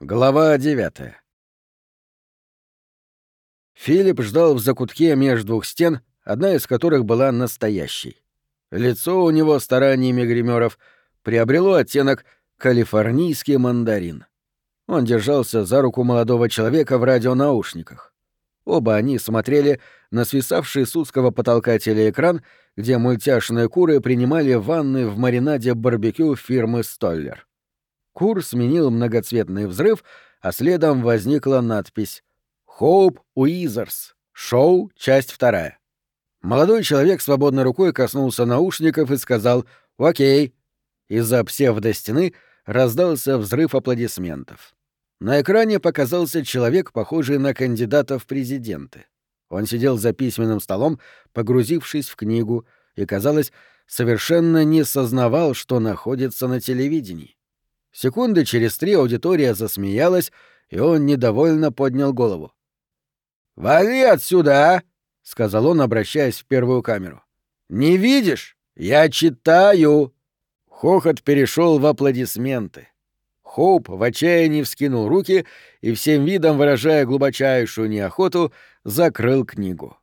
Глава девятая. Филипп ждал в закутке между двух стен, одна из которых была настоящей. Лицо у него стараниями гримеров приобрело оттенок «калифорнийский мандарин». Он держался за руку молодого человека в радионаушниках. Оба они смотрели на свисавший с узкого потолка телеэкран, где мультяшные куры принимали ванны в маринаде барбекю фирмы «Столлер». Кур сменил многоцветный взрыв, а следом возникла надпись «Хоуп Уизерс. Шоу. Часть вторая». Молодой человек свободной рукой коснулся наушников и сказал «Окей». Из-за псевдостены раздался взрыв аплодисментов. На экране показался человек, похожий на кандидата в президенты. Он сидел за письменным столом, погрузившись в книгу, и, казалось, совершенно не сознавал, что находится на телевидении. Секунды через три аудитория засмеялась, и он недовольно поднял голову. «Вали отсюда!» а!» — сказал он, обращаясь в первую камеру. «Не видишь? Я читаю!» Хохот перешел в аплодисменты. Хоуп в отчаянии вскинул руки и, всем видом выражая глубочайшую неохоту, закрыл книгу.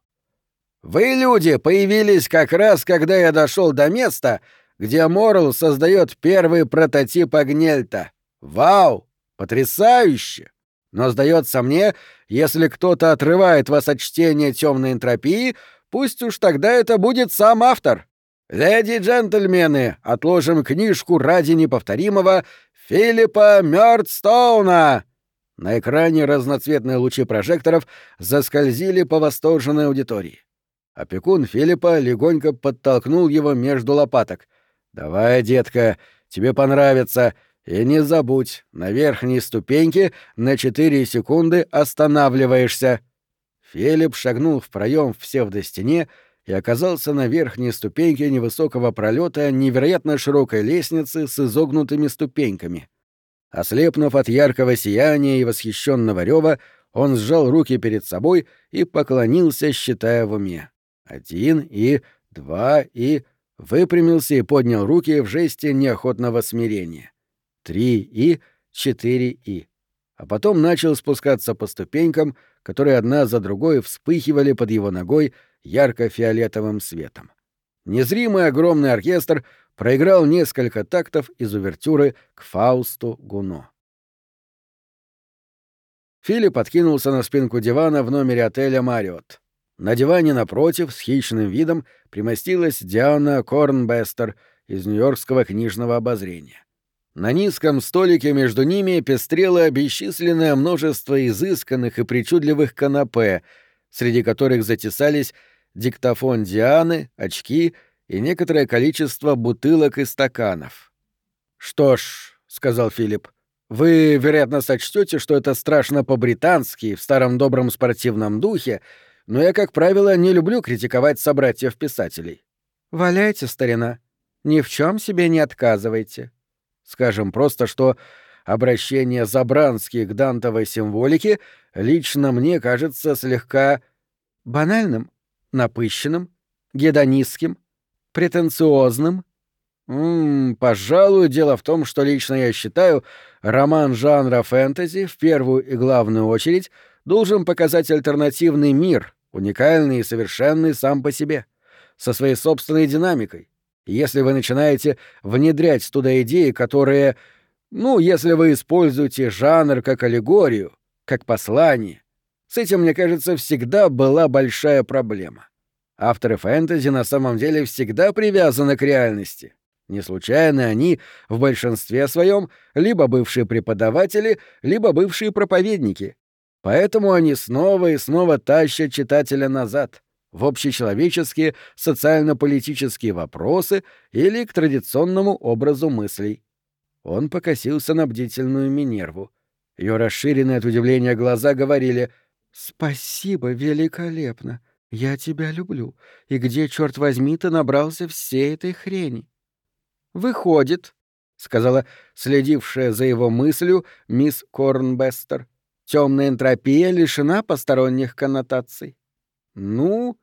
«Вы, люди, появились как раз, когда я дошел до места, где Морл создает первый прототип Агнельта. Вау! Потрясающе! Но сдается мне, если кто-то отрывает вас от чтения темной энтропии, пусть уж тогда это будет сам автор. Леди и джентльмены, отложим книжку ради неповторимого Филиппа Мёрдстоуна. На экране разноцветные лучи прожекторов заскользили по восторженной аудитории. Опекун Филиппа легонько подтолкнул его между лопаток — «Давай, детка, тебе понравится. И не забудь, на верхней ступеньке на четыре секунды останавливаешься». Филипп шагнул в проем в псевдостене и оказался на верхней ступеньке невысокого пролета невероятно широкой лестницы с изогнутыми ступеньками. Ослепнув от яркого сияния и восхищенного рева, он сжал руки перед собой и поклонился, считая в уме. Один и два и выпрямился и поднял руки в жесте неохотного смирения. Три и, четыре и. А потом начал спускаться по ступенькам, которые одна за другой вспыхивали под его ногой ярко-фиолетовым светом. Незримый огромный оркестр проиграл несколько тактов из увертюры к Фаусту Гуно. Филипп откинулся на спинку дивана в номере отеля «Мариот». На диване напротив, с хищным видом, примостилась Диана Корнбестер из Нью-Йоркского книжного обозрения. На низком столике между ними пестрело бесчисленное множество изысканных и причудливых канапе, среди которых затесались диктофон Дианы, очки и некоторое количество бутылок и стаканов. «Что ж», — сказал Филипп, — «вы, вероятно, сочтете, что это страшно по-британски, в старом добром спортивном духе, — но я, как правило, не люблю критиковать собратьев-писателей. Валяйте, старина. Ни в чем себе не отказывайте. Скажем просто, что обращение Забрански к дантовой символике лично мне кажется слегка банальным, напыщенным, гедонистским, претенциозным. М -м, пожалуй, дело в том, что лично я считаю, роман жанра фэнтези в первую и главную очередь — должен показать альтернативный мир, уникальный и совершенный сам по себе, со своей собственной динамикой. И если вы начинаете внедрять туда идеи, которые... Ну, если вы используете жанр как аллегорию, как послание, с этим, мне кажется, всегда была большая проблема. Авторы фэнтези на самом деле всегда привязаны к реальности. Не случайно они, в большинстве своем, либо бывшие преподаватели, либо бывшие проповедники, Поэтому они снова и снова тащат читателя назад, в общечеловеческие, социально-политические вопросы или к традиционному образу мыслей. Он покосился на бдительную Минерву. Ее расширенные от удивления глаза говорили «Спасибо, великолепно! Я тебя люблю. И где, черт возьми, ты набрался всей этой хрени?» «Выходит», — сказала следившая за его мыслью мисс Корнбестер, Темная энтропия лишена посторонних коннотаций. Ну,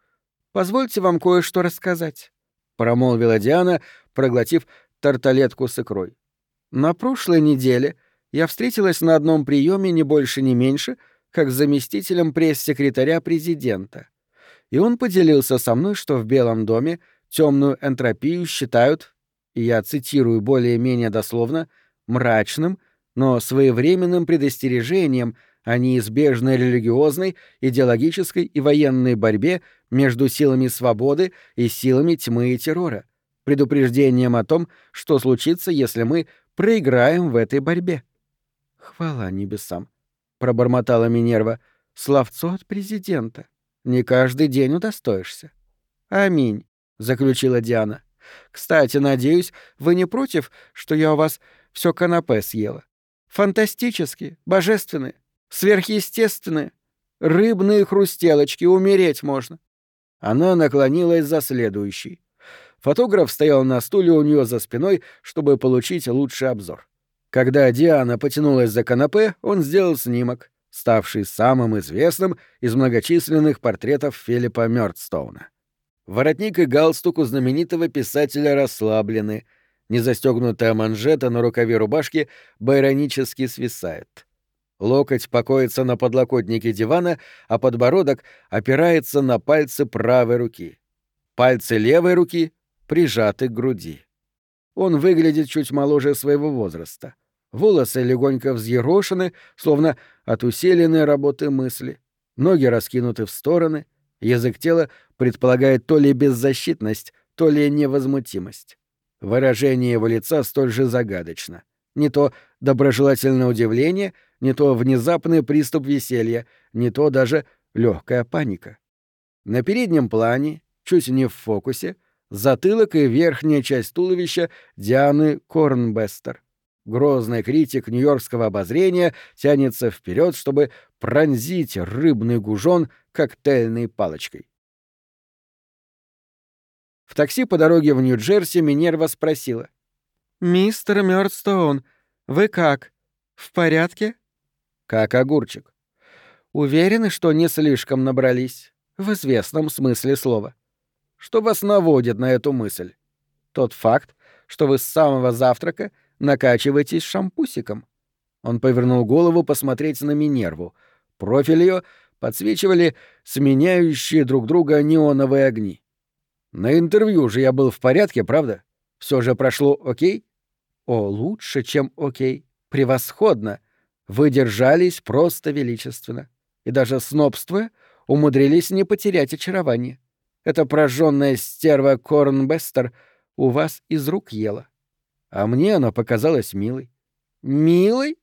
позвольте вам кое-что рассказать, промолвила Диана, проглотив тарталетку с икрой. На прошлой неделе я встретилась на одном приеме не больше, не меньше, как с заместителем пресс-секретаря президента. И он поделился со мной, что в Белом доме темную энтропию считают, и я цитирую более-менее дословно, мрачным, но своевременным предостережением о неизбежной религиозной, идеологической и военной борьбе между силами свободы и силами тьмы и террора, предупреждением о том, что случится, если мы проиграем в этой борьбе. «Хвала небесам», — пробормотала Минерва, — «словцо от президента. Не каждый день удостоишься». «Аминь», — заключила Диана. «Кстати, надеюсь, вы не против, что я у вас все канапе съела? Фантастические, божественные, сверхъестественные. Рыбные хрустелочки, умереть можно». Она наклонилась за следующий. Фотограф стоял на стуле у нее за спиной, чтобы получить лучший обзор. Когда Диана потянулась за канапе, он сделал снимок, ставший самым известным из многочисленных портретов Филиппа Мёрдстоуна. Воротник и галстук у знаменитого писателя расслаблены, незастегнутая манжета на рукаве рубашки байронически свисает. Локоть покоится на подлокотнике дивана, а подбородок опирается на пальцы правой руки. Пальцы левой руки прижаты к груди. Он выглядит чуть моложе своего возраста. Волосы легонько взъерошены, словно от усиленной работы мысли. Ноги раскинуты в стороны. Язык тела предполагает то ли беззащитность, то ли невозмутимость. Выражение его лица столь же загадочно. Не то доброжелательное удивление, не то внезапный приступ веселья, не то даже легкая паника. На переднем плане, чуть не в фокусе, затылок и верхняя часть туловища Дианы Корнбестер. Грозный критик нью-йоркского обозрения тянется вперед, чтобы пронзить рыбный гужон коктейльной палочкой. В такси по дороге в Нью-Джерси Минерва спросила. «Мистер Мёрдстоун, вы как? В порядке?» «Как огурчик». «Уверены, что не слишком набрались?» «В известном смысле слова». Что вас наводит на эту мысль? Тот факт, что вы с самого завтрака накачиваетесь шампусиком. Он повернул голову посмотреть на Минерву. Профиль ее подсвечивали сменяющие друг друга неоновые огни. На интервью же я был в порядке, правда? Все же прошло окей? О, лучше, чем окей. Превосходно. Вы держались просто величественно. И даже снобствуя, умудрились не потерять очарование. Эта прожженная стерва Корнбестер у вас из рук ела. А мне она показалась милой. Милой?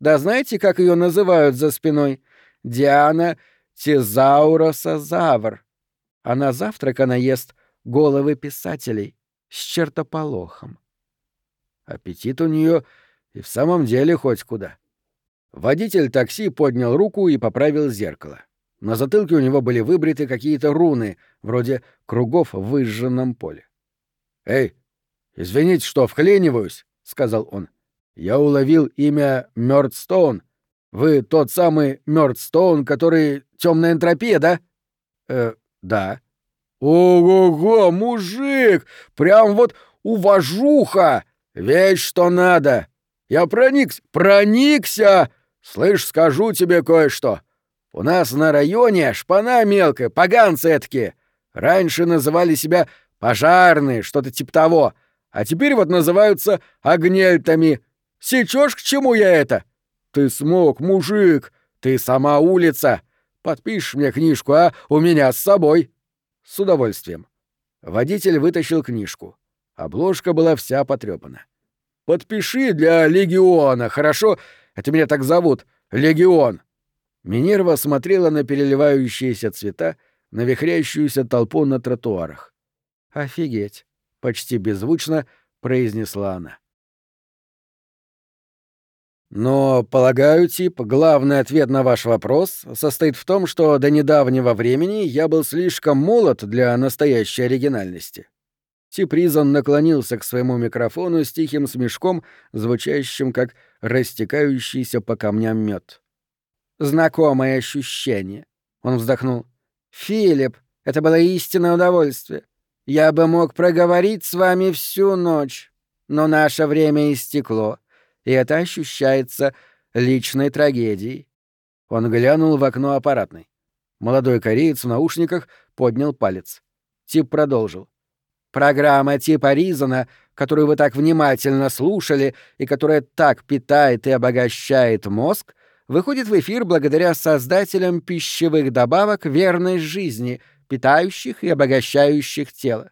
Да знаете, как ее называют за спиной? Диана Тезауросозавр. А на завтрак она ест головы писателей с чертополохом. Аппетит у нее и в самом деле хоть куда. Водитель такси поднял руку и поправил зеркало. На затылке у него были выбриты какие-то руны, вроде кругов в выжженном поле. «Эй, извините, что вклиниваюсь», — сказал он. «Я уловил имя Мёрдстоун. Вы тот самый Мёрдстоун, который темная энтропия, да?» «Э, да». «Ого-го, мужик! Прям вот уважуха! Вещь, что надо! Я проникся, проникся! Слышь, скажу тебе кое-что. У нас на районе шпана мелкая, поганцы этакие. Раньше называли себя пожарные, что-то типа того, а теперь вот называются огнельтами. Сечешь, к чему я это? Ты смог, мужик, ты сама улица. Подпишешь мне книжку, а? У меня с собой. С удовольствием. Водитель вытащил книжку. Обложка была вся потрепана. Подпиши для Легиона, хорошо? Это меня так зовут. Легион. Минерва смотрела на переливающиеся цвета, на вихрящуюся толпу на тротуарах. «Офигеть!» — почти беззвучно произнесла она. Но, полагаю, тип, главный ответ на ваш вопрос состоит в том, что до недавнего времени я был слишком молод для настоящей оригинальности. Тип Ризон наклонился к своему микрофону с тихим смешком, звучащим как растекающийся по камням мед. Знакомое ощущение. Он вздохнул. «Филипп, это было истинное удовольствие. Я бы мог проговорить с вами всю ночь, но наше время истекло. и это ощущается личной трагедией. Он глянул в окно аппаратной. Молодой кореец в наушниках поднял палец. Тип продолжил. Программа типа Ризана, которую вы так внимательно слушали и которая так питает и обогащает мозг, выходит в эфир благодаря создателям пищевых добавок верной жизни, питающих и обогащающих тело.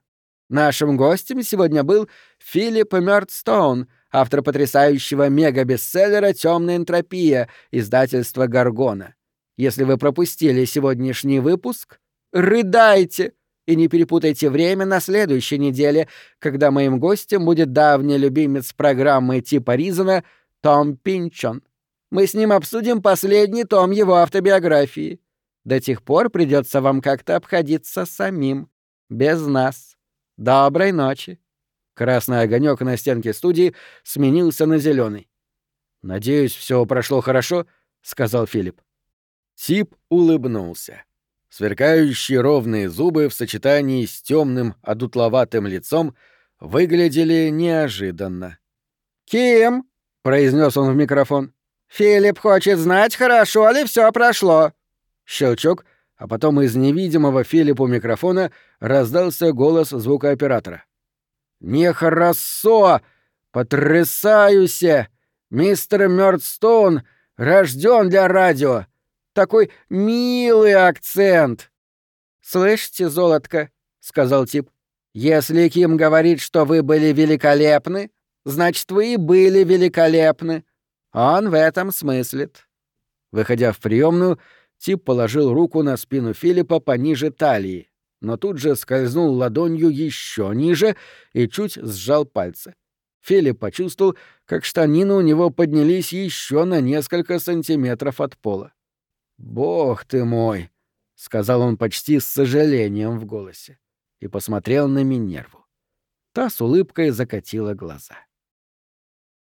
Нашим гостем сегодня был Филипп Мёрдстоун, автор потрясающего мега-бестселлера «Темная энтропия» издательства «Гаргона». Если вы пропустили сегодняшний выпуск, рыдайте и не перепутайте время на следующей неделе, когда моим гостем будет давний любимец программы типа Ризана Том Пинчон. Мы с ним обсудим последний том его автобиографии. До тех пор придется вам как-то обходиться самим, без нас. Доброй ночи. Красный огонек на стенке студии сменился на зеленый. Надеюсь, все прошло хорошо, сказал Филипп. Тип улыбнулся. Сверкающие ровные зубы в сочетании с темным одутловатым лицом выглядели неожиданно. «Ким!» — произнес он в микрофон. «Филипп хочет знать, хорошо ли все прошло». Щелчок, а потом из невидимого Филиппу микрофона раздался голос звукооператора. «Нехорошо! Потрясающе! Мистер Мёрдстоун рожден для радио! Такой милый акцент!» «Слышите, золотко?» — сказал тип. «Если Ким говорит, что вы были великолепны, значит, вы и были великолепны. Он в этом смыслит». Выходя в приемную, Тип положил руку на спину Филиппа пониже талии, но тут же скользнул ладонью еще ниже и чуть сжал пальцы. Филипп почувствовал, как штанины у него поднялись еще на несколько сантиметров от пола. «Бог ты мой!» — сказал он почти с сожалением в голосе и посмотрел на Минерву. Та с улыбкой закатила глаза. —